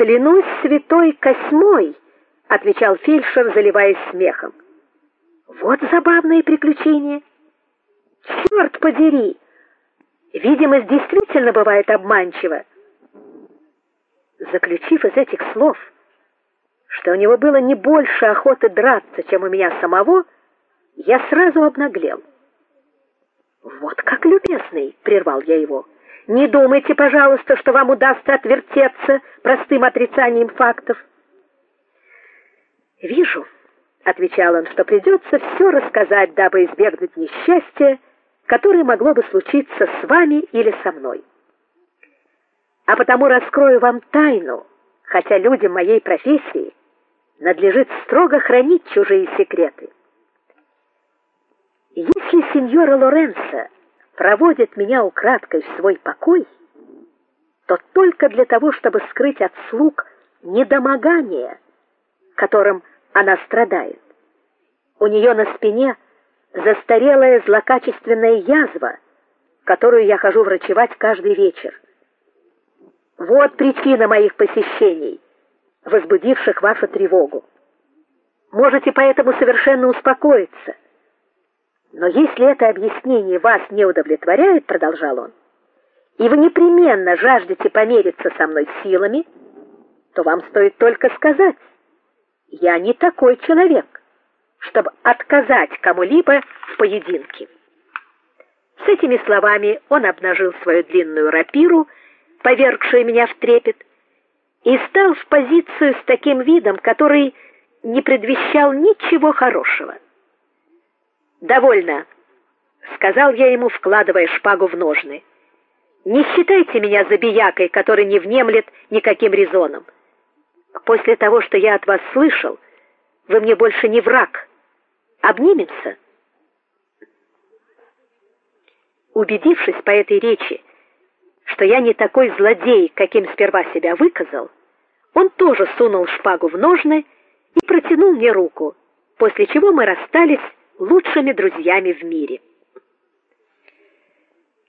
Клянусь святой Косьмой, отвечал фельдшер, заливаясь смехом. Вот забавное приключение. Черт подери. Видимость действительно бывает обманчива. Заключив из этих слов, что у него было не больше охоты драться, чем у меня самого, я сразу обнаглел. Вот как любезный, прервал я его. Не думайте, пожалуйста, что вам удастся отвертеться простым отрицанием фактов. Вижу, отвечал он, что придется все рассказать, дабы избежать несчастья, которое могло бы случиться с вами или со мной. А потому раскрою вам тайну, хотя людям моей профессии надлежит строго хранить чужие секреты. Если сеньора Лоренцо проводит меня украдкой в свой покой, то только для того, чтобы скрыть от слуг недомогание, которым она страдает. У нее на спине застарелая злокачественная язва, которую я хожу врачевать каждый вечер. Вот причина моих посещений, возбудивших вашу тревогу. Можете поэтому совершенно успокоиться. Но если это объяснение вас не удовлетворяет, продолжал он, и вы непременно жаждете помериться со мной силами, то вам стоит только сказать: я не такой человек, чтобы отказать кому-либо в поединке. С этими словами он обнажил свою длинную рапиру, повергшую меня в трепет, и стал в позицию с таким видом, который не предвещал ничего хорошего. Довольно, сказал я ему, вкладывая шпагу в ножны. Не считайте меня забиякой, который не внемлет никаким резонам. После того, что я от вас слышал, вы мне больше не враг. Обнимемся. Убедившись по этой речи, что я не такой злодей, каким сперва себя выказал, он тоже сунул шпагу в ножны и протянул мне руку, после чего мы расстались лучшими друзьями в мире.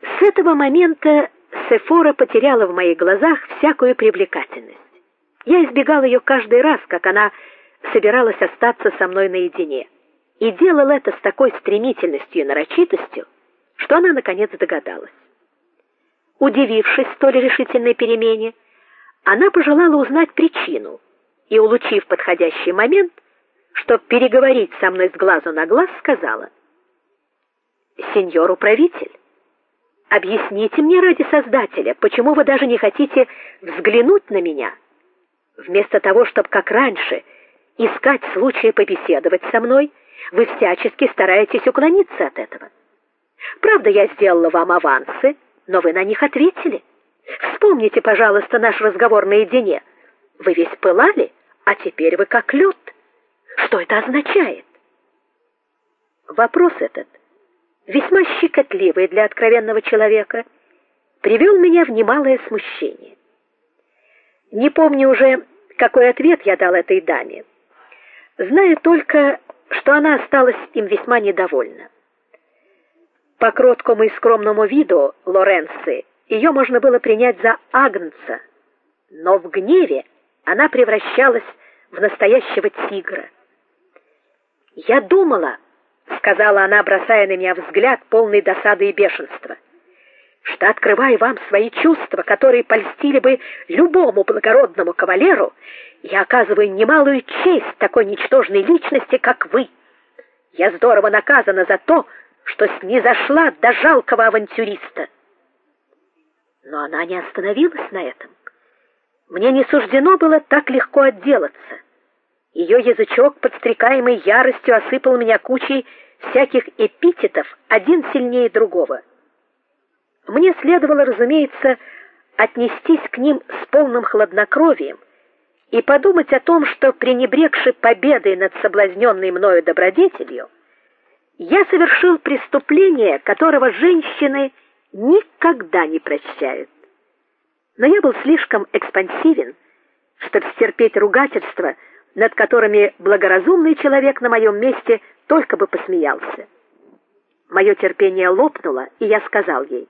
С этого момента Сефора потеряла в моих глазах всякую привлекательность. Я избегал ее каждый раз, как она собиралась остаться со мной наедине, и делал это с такой стремительностью и нарочитостью, что она наконец догадалась. Удивившись столь решительной перемене, она пожелала узнать причину и, улучив подходящий момент, чтобы переговорить со мной с глазу на глаз, сказала: "Сеньор управитель, объясните мне ради Создателя, почему вы даже не хотите взглянуть на меня, вместо того, чтобы как раньше искать случая побеседовать со мной, вы всячески стараетесь уклониться от этого. Правда, я сделала вам авансы, но вы на них ответили. Вспомните, пожалуйста, наш разговор наедине. Вы весь пылали, а теперь вы как лед. Что это означает? Вопрос этот, весьма щекотливый для откровенного человека, привел меня в немалое смущение. Не помню уже, какой ответ я дал этой даме. Знаю только, что она осталась им весьма недовольна. По кроткому и скромному виду Лоренци ее можно было принять за агнца, но в гневе она превращалась в настоящего тигра. Я думала, сказала она, бросая на меня взгляд полный досады и бешенства, что открывая вам свои чувства, которые польстили бы любому благородному кавалеру, я оказываю немалую честь такой ничтожной личности, как вы. Я здорово наказана за то, что снизошла до жалкого авантюриста. Но она не остановилась на этом. Мне не суждено было так легко отделаться. Ее язычок, подстрекаемый яростью, осыпал меня кучей всяких эпитетов, один сильнее другого. Мне следовало, разумеется, отнестись к ним с полным хладнокровием и подумать о том, что пренебрегши победой над соблазненной мною добродетелью, я совершил преступление, которого женщины никогда не прощают. Но я был слишком экспансивен, чтобы стерпеть ругательства, над которыми благоразумный человек на моем месте только бы посмеялся. Мое терпение лопнуло, и я сказал ей: